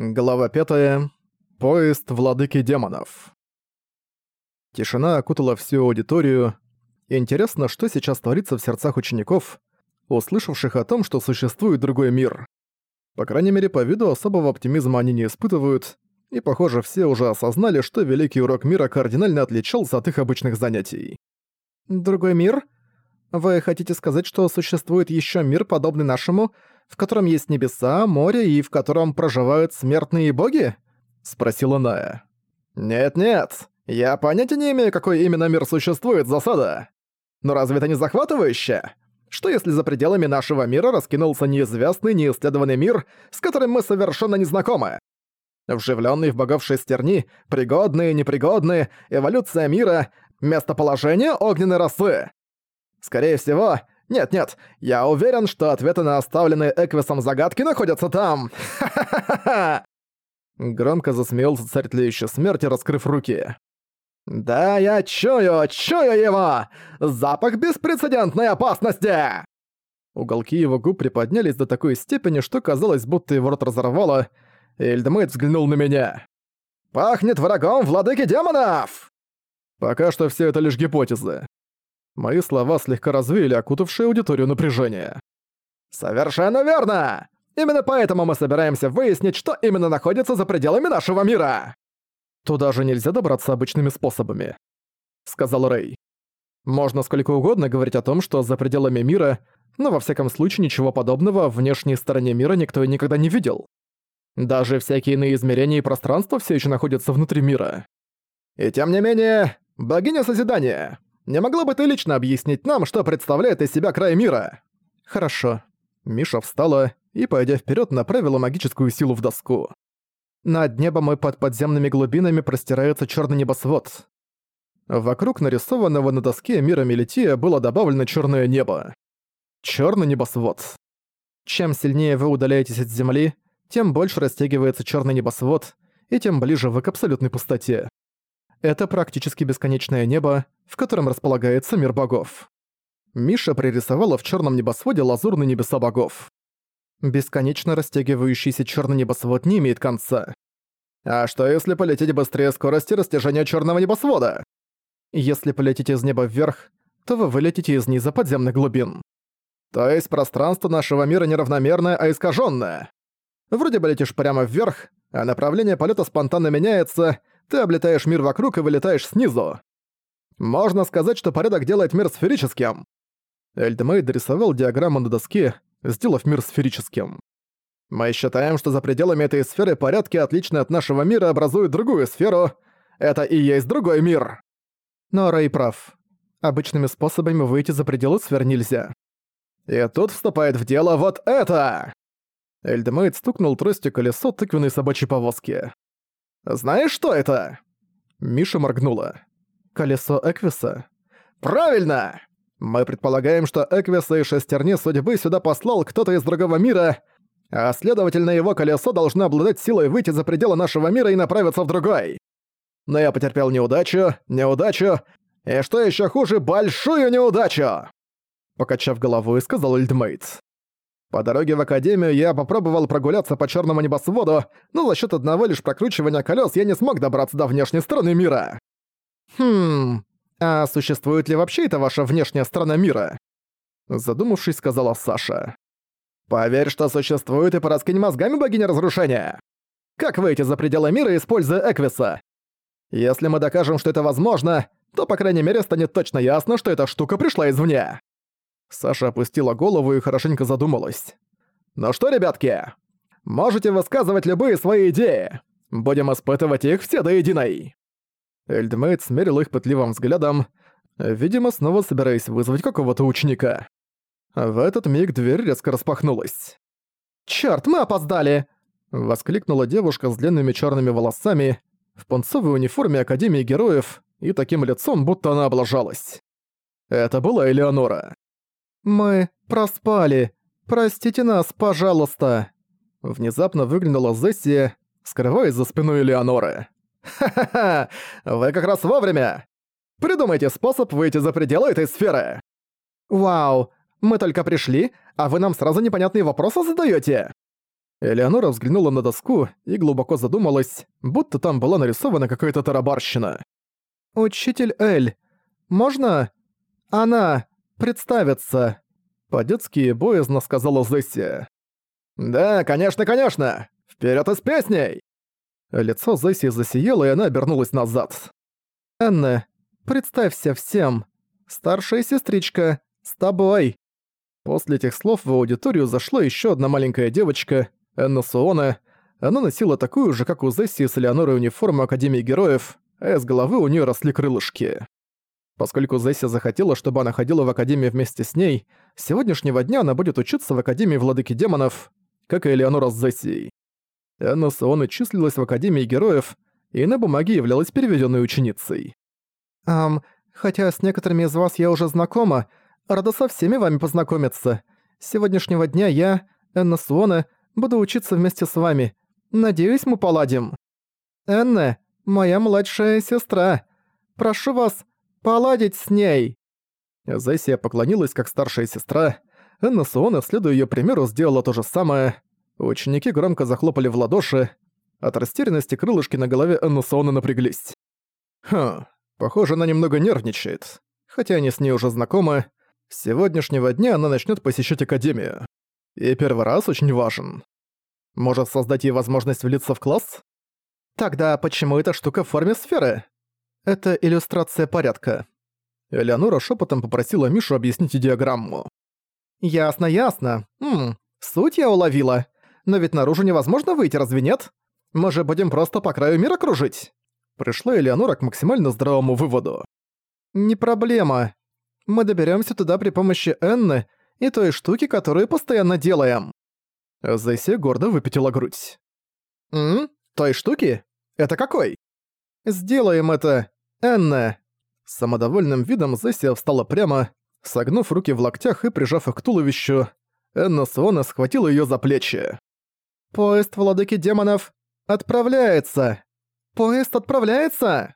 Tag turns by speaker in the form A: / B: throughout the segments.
A: Глава 5. Поезд владыки демонов. Тишина окутала всю аудиторию. Интересно, что сейчас творится в сердцах учеников, услышавших о том, что существует другой мир. По крайней мере, по виду особого оптимизма они не испытывают, и, похоже, все уже осознали, что Великий Урок Мира кардинально отличался от их обычных занятий. «Другой мир? Вы хотите сказать, что существует еще мир, подобный нашему, в котором есть небеса, море и в котором проживают смертные боги?» — спросила Ная. «Нет-нет, я понятия не имею, какой именно мир существует, засада. Но разве это не захватывающе? Что если за пределами нашего мира раскинулся неизвестный, неисследованный мир, с которым мы совершенно не знакомы? Вживленный в богов шестерни, пригодные, непригодные, эволюция мира, местоположение огненной расы. Скорее всего, нет-нет, я уверен, что ответы на оставленные Эквисом загадки находятся там. Громко засмеялся царь тлеющей смерти, раскрыв руки. «Да, я чую, чую его! Запах беспрецедентной опасности!» Уголки его губ приподнялись до такой степени, что казалось, будто его рот разорвало, и Эльдмейт взглянул на меня. «Пахнет врагом владыки демонов!» Пока что все это лишь гипотезы. Мои слова слегка развеяли окутавшее аудиторию напряжение. «Совершенно верно! Именно поэтому мы собираемся выяснить, что именно находится за пределами нашего мира!» «Туда же нельзя добраться обычными способами», — сказал Рэй. «Можно сколько угодно говорить о том, что за пределами мира, но во всяком случае ничего подобного в внешней стороне мира никто и никогда не видел. Даже всякие иные измерения и пространства все еще находятся внутри мира. И тем не менее, богиня Созидания, не могла бы ты лично объяснить нам, что представляет из себя край мира?» «Хорошо». Миша встала и, пойдя вперед, направила магическую силу в доску. Над небом и под подземными глубинами простирается черный небосвод. Вокруг нарисованного на доске мира Мелития было добавлено черное небо. Черный небосвод. Чем сильнее вы удаляетесь от Земли, тем больше растягивается черный небосвод, и тем ближе вы к абсолютной пустоте. Это практически бесконечное небо, в котором располагается мир богов. Миша пририсовала в черном небосводе лазурные небеса богов. Бесконечно растягивающийся черный небосвод не имеет конца. А что если полететь быстрее скорости растяжения черного небосвода? Если полетите из неба вверх, то вы вылетите из низа подземных глубин. То есть пространство нашего мира неравномерное, а искаженное. Вроде бы летишь прямо вверх, а направление полета спонтанно меняется, ты облетаешь мир вокруг и вылетаешь снизу. Можно сказать, что порядок делает мир сферическим. Эльдмейд дорисовал диаграмму на доске, сделав мир сферическим. Мы считаем, что за пределами этой сферы порядки, отличные от нашего мира, образуют другую сферу. Это и есть другой мир. Но Рэй прав. Обычными способами выйти за пределы сфер нельзя. И тут вступает в дело вот это! Эльдемейд стукнул тростью колесо тыквенной собачьей повозки. «Знаешь, что это?» Миша моргнула. «Колесо Эквиса?» «Правильно! Мы предполагаем, что Эквиса и шестерни судьбы сюда послал кто-то из другого мира, а следовательно его колесо должно обладать силой выйти за пределы нашего мира и направиться в другой. Но я потерпел неудачу, неудачу, и что еще хуже, большую неудачу!» Покачав головой, сказал Эльдмейт. По дороге в Академию я попробовал прогуляться по черному небосводу, но за счет одного лишь прокручивания колес я не смог добраться до внешней стороны мира. Хм, а существует ли вообще эта ваша внешняя сторона мира? Задумавшись, сказала Саша. Поверь, что существует и пораскинь мозгами богиня разрушения. Как выйти за пределы мира, используя Эквиса? Если мы докажем, что это возможно, то, по крайней мере, станет точно ясно, что эта штука пришла извне. Саша опустила голову и хорошенько задумалась. «Ну что, ребятки, можете высказывать любые свои идеи. Будем испытывать их все до единой». Эльдмейт смерил их пытливым взглядом, видимо, снова собираясь вызвать какого-то ученика. В этот миг дверь резко распахнулась. «Чёрт, мы опоздали!» — воскликнула девушка с длинными черными волосами, в пунцовой униформе Академии Героев и таким лицом, будто она облажалась. Это была Элеонора. «Мы проспали. Простите нас, пожалуйста». Внезапно выглянула Зессия, скрываясь за спиной Элеоноры. «Ха-ха-ха! Вы как раз вовремя! Придумайте способ выйти за пределы этой сферы!» «Вау! Мы только пришли, а вы нам сразу непонятные вопросы задаете. Элеонора взглянула на доску и глубоко задумалась, будто там была нарисована какая-то тарабарщина. «Учитель Эль, можно она представится?» По-детски боязно сказала Зесси. «Да, конечно, конечно! Вперед из песней!» Лицо Зесси засияло, и она обернулась назад. «Энна, представься всем. Старшая сестричка, с тобой!» После этих слов в аудиторию зашла еще одна маленькая девочка, Энна Суона. Она носила такую же, как у Зесси с Элеонорой униформу Академии Героев, а из головы у нее росли крылышки. Поскольку Зесси захотела, чтобы она ходила в Академию вместе с ней, с сегодняшнего дня она будет учиться в Академии Владыки Демонов, как и Элеонора с Зессией. Энна Суона числилась в Академии Героев и на бумаге являлась переведенной ученицей. «Ам, хотя с некоторыми из вас я уже знакома, рада со всеми вами познакомиться. С сегодняшнего дня я, Энна Суона, буду учиться вместе с вами. Надеюсь, мы поладим. Энна, моя младшая сестра. Прошу вас, поладить с ней!» Зессия поклонилась как старшая сестра. Энна Суона, следуя её примеру, сделала то же самое. Ученики громко захлопали в ладоши. От растерянности крылышки на голове Энны Суона напряглись. Хм, похоже, она немного нервничает. Хотя они с ней уже знакомы. С сегодняшнего дня она начнёт посещать Академию. И первый раз очень важен. Может создать ей возможность влиться в класс? Тогда почему эта штука в форме сферы? Это иллюстрация порядка. Элеонора шепотом попросила Мишу объяснить диаграмму. «Ясно, ясно. Ммм, суть я уловила. Но ведь наружу невозможно выйти, разве нет? Мы же будем просто по краю мира кружить». Пришла Элеонора к максимально здравому выводу. «Не проблема. Мы доберемся туда при помощи Энны и той штуки, которую постоянно делаем». Зайсе гордо выпятила грудь. «М? Той штуки? Это какой?» «Сделаем это «Энна!» С самодовольным видом Зессия встала прямо, согнув руки в локтях и прижав их к туловищу. Энна Суона схватила её за плечи. «Поезд владыки демонов отправляется! Поезд отправляется!»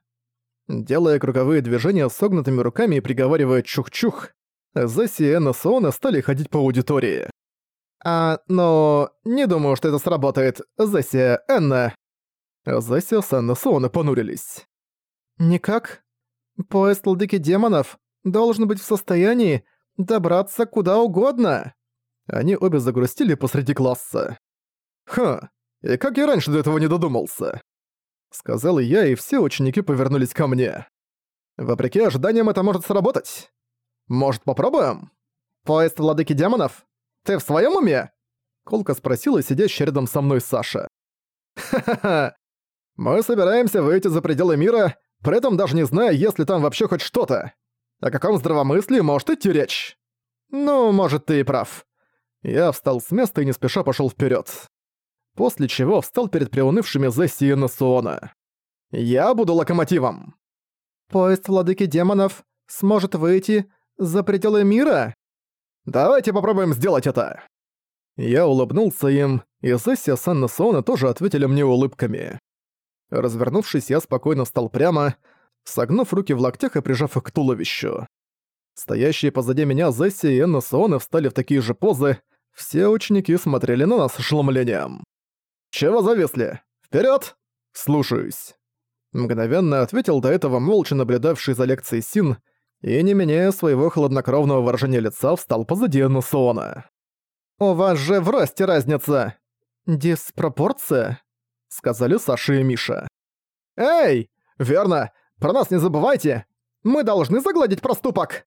A: Делая круговые движения согнутыми руками и приговаривая «чух-чух», Зесси и Энна Суона стали ходить по аудитории. «А, но не думаю, что это сработает, Зесси, Энна». Зесси с Энна Суона понурились. «Никак. Поезд владыки демонов должен быть в состоянии добраться куда угодно». Они обе загрустили посреди класса. «Ха, и как я раньше до этого не додумался?» Сказал я, и все ученики повернулись ко мне. Вопреки ожиданиям это может сработать. Может, попробуем? Поезд владыки демонов? Ты в своем уме? Колка спросила сидящая рядом со мной Саша. Ха-ха-ха. Мы собираемся выйти за пределы мира при этом даже не зная, есть ли там вообще хоть что-то. О каком здравомыслии может идти речь? Ну, может, ты и прав. Я встал с места и не спеша пошёл вперёд. После чего встал перед приунывшими Зесси и Насуона. Я буду локомотивом. Поезд владыки демонов сможет выйти за пределы мира? Давайте попробуем сделать это. Я улыбнулся им, и Зесси с Анна Суона тоже ответили мне улыбками. Развернувшись, я спокойно встал прямо, согнув руки в локтях и прижав их к туловищу. Стоящие позади меня Зесси и Энна Суоны встали в такие же позы, все ученики смотрели на нас с ошеломлением. «Чего зависли? Вперед! «Слушаюсь!» Мгновенно ответил до этого молча наблюдавший за лекцией Син и, не меняя своего хладнокровного выражения лица, встал позади Энна Суона. «У вас же в росте разница!» «Диспропорция?» Сказали Саша и Миша. «Эй! Верно! Про нас не забывайте! Мы должны загладить проступок!»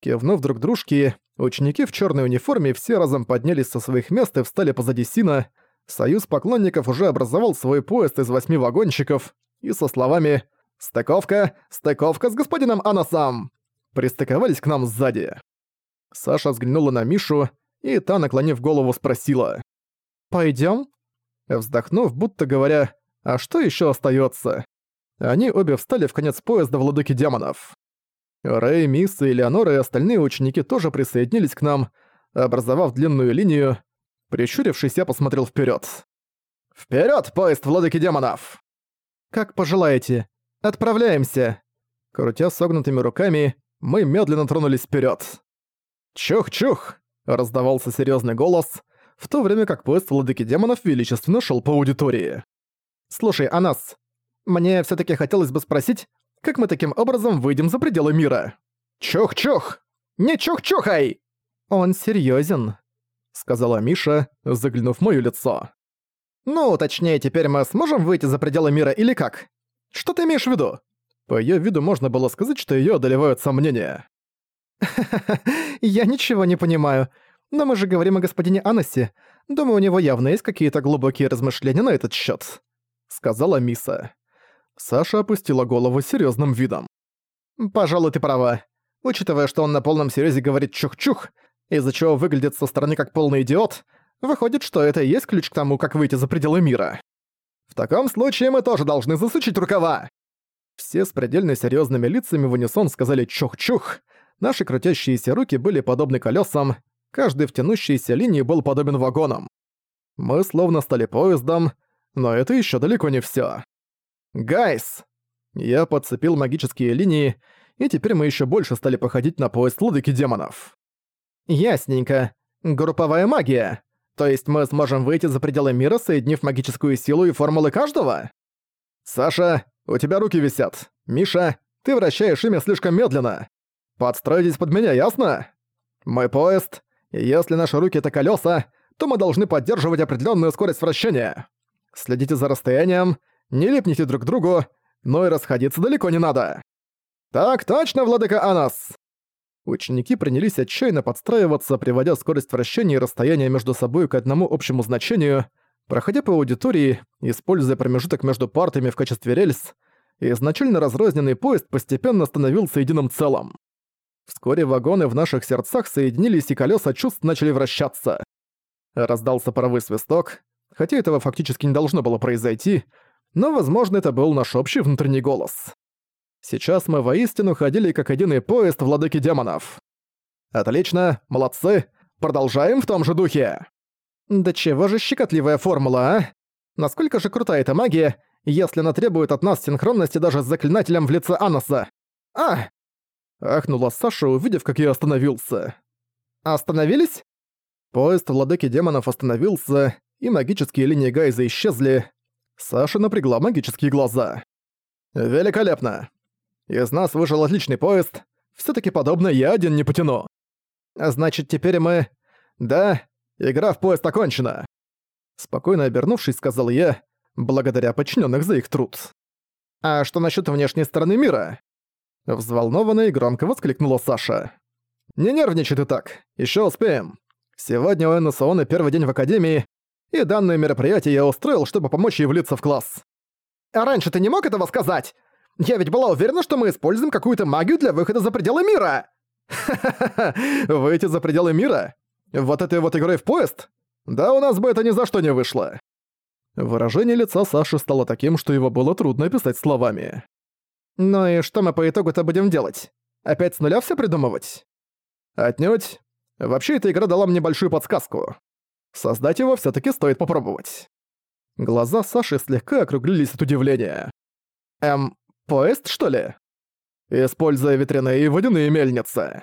A: Кивнув друг дружке, ученики в черной униформе все разом поднялись со своих мест и встали позади Сина. Союз поклонников уже образовал свой поезд из восьми вагончиков и со словами «Стыковка! Стыковка с господином Анасом!» пристыковались к нам сзади. Саша взглянула на Мишу, и та, наклонив голову, спросила «Пойдём?» Вздохнув, будто говоря, «А что ещё остаётся?» Они обе встали в конец поезда владыки демонов. Рэй, Мисс и Леонора и остальные ученики тоже присоединились к нам, образовав длинную линию. Прищурившись, я посмотрел вперёд. «Вперёд, поезд владыки демонов!» «Как пожелаете. Отправляемся!» Крутя согнутыми руками, мы медленно тронулись вперёд. «Чух-чух!» — раздавался серьёзный голос. В то время как поезд владыки демонов величественно шел по аудитории. «Слушай, Анас, мне все таки хотелось бы спросить, как мы таким образом выйдем за пределы мира?» «Чух-чух! Не чух-чухай!» «Он серьезен, сказала Миша, заглянув в моё лицо. «Ну, точнее, теперь мы сможем выйти за пределы мира или как? Что ты имеешь в виду?» По её виду можно было сказать, что её одолевают сомнения. я ничего не понимаю. Но мы же говорим о господине Анасе. Думаю, у него явно есть какие-то глубокие размышления на этот счёт», — сказала Миса. Саша опустила голову серьёзным видом. «Пожалуй, ты права. Учитывая, что он на полном серьёзе говорит «чух-чух», из-за чего выглядит со стороны как полный идиот, выходит, что это и есть ключ к тому, как выйти за пределы мира. В таком случае мы тоже должны засучить рукава!» Все с предельно серьёзными лицами в унисон сказали «чух-чух», Наши крутящиеся руки были подобны колесам, каждый в тянущейся линии был подобен вагонам. Мы словно стали поездом, но это еще далеко не все. «Гайс!» Я подцепил магические линии, и теперь мы еще больше стали походить на поезд Лудыки демонов. «Ясненько. Групповая магия. То есть мы сможем выйти за пределы мира, соединив магическую силу и формулы каждого?» «Саша, у тебя руки висят. Миша, ты вращаешь ими слишком медленно. Подстроитесь под меня, ясно? Мой поезд, если наши руки — это колеса, то мы должны поддерживать определенную скорость вращения. Следите за расстоянием, не липните друг к другу, но и расходиться далеко не надо. Так точно, владыка Анас! Ученики принялись отчаянно подстраиваться, приводя скорость вращения и расстояние между собой к одному общему значению, проходя по аудитории, используя промежуток между партами в качестве рельс, изначально разрозненный поезд постепенно становился единым целым. Вскоре вагоны в наших сердцах соединились и колеса чувств начали вращаться. Раздался паровой свисток, хотя этого фактически не должно было произойти, но, возможно, это был наш общий внутренний голос. Сейчас мы воистину ходили как единый поезд владыки демонов. Отлично, молодцы, продолжаем в том же духе. Да чего же щекотливая формула, а? Насколько же крутая эта магия, если она требует от нас синхронности даже с заклинателем в лице Аноса? А! Ахнула Саша, увидев, как я остановился. «Остановились?» Поезд владыки демонов остановился, и магические линии Гайза исчезли. Саша напрягла магические глаза. «Великолепно! Из нас вышел отличный поезд. все таки подобно я один не потяну. Значит, теперь мы... Да, игра в поезд окончена!» Спокойно обернувшись, сказал я, благодаря подчиненных за их труд. «А что насчет внешней стороны мира?» Взволнованно и громко воскликнула Саша. «Не нервничай ты так, еще успеем. Сегодня у Саона первый день в Академии, и данное мероприятие я устроил, чтобы помочь ей влиться в класс. А раньше ты не мог этого сказать? Я ведь была уверена, что мы используем какую-то магию для выхода за пределы мира!» «Ха-ха-ха! Выйти за пределы мира? Вот этой вот игрой в поезд? Да у нас бы это ни за что не вышло!» Выражение лица Саши стало таким, что его было трудно описать словами. Ну и что мы по итогу-то будем делать? Опять с нуля все придумывать? Отнюдь. Вообще эта игра дала мне большую подсказку. Создать его все таки стоит попробовать. Глаза Саши слегка округлились от удивления. Эм, поезд, что ли? Используя ветряные и водяные мельницы.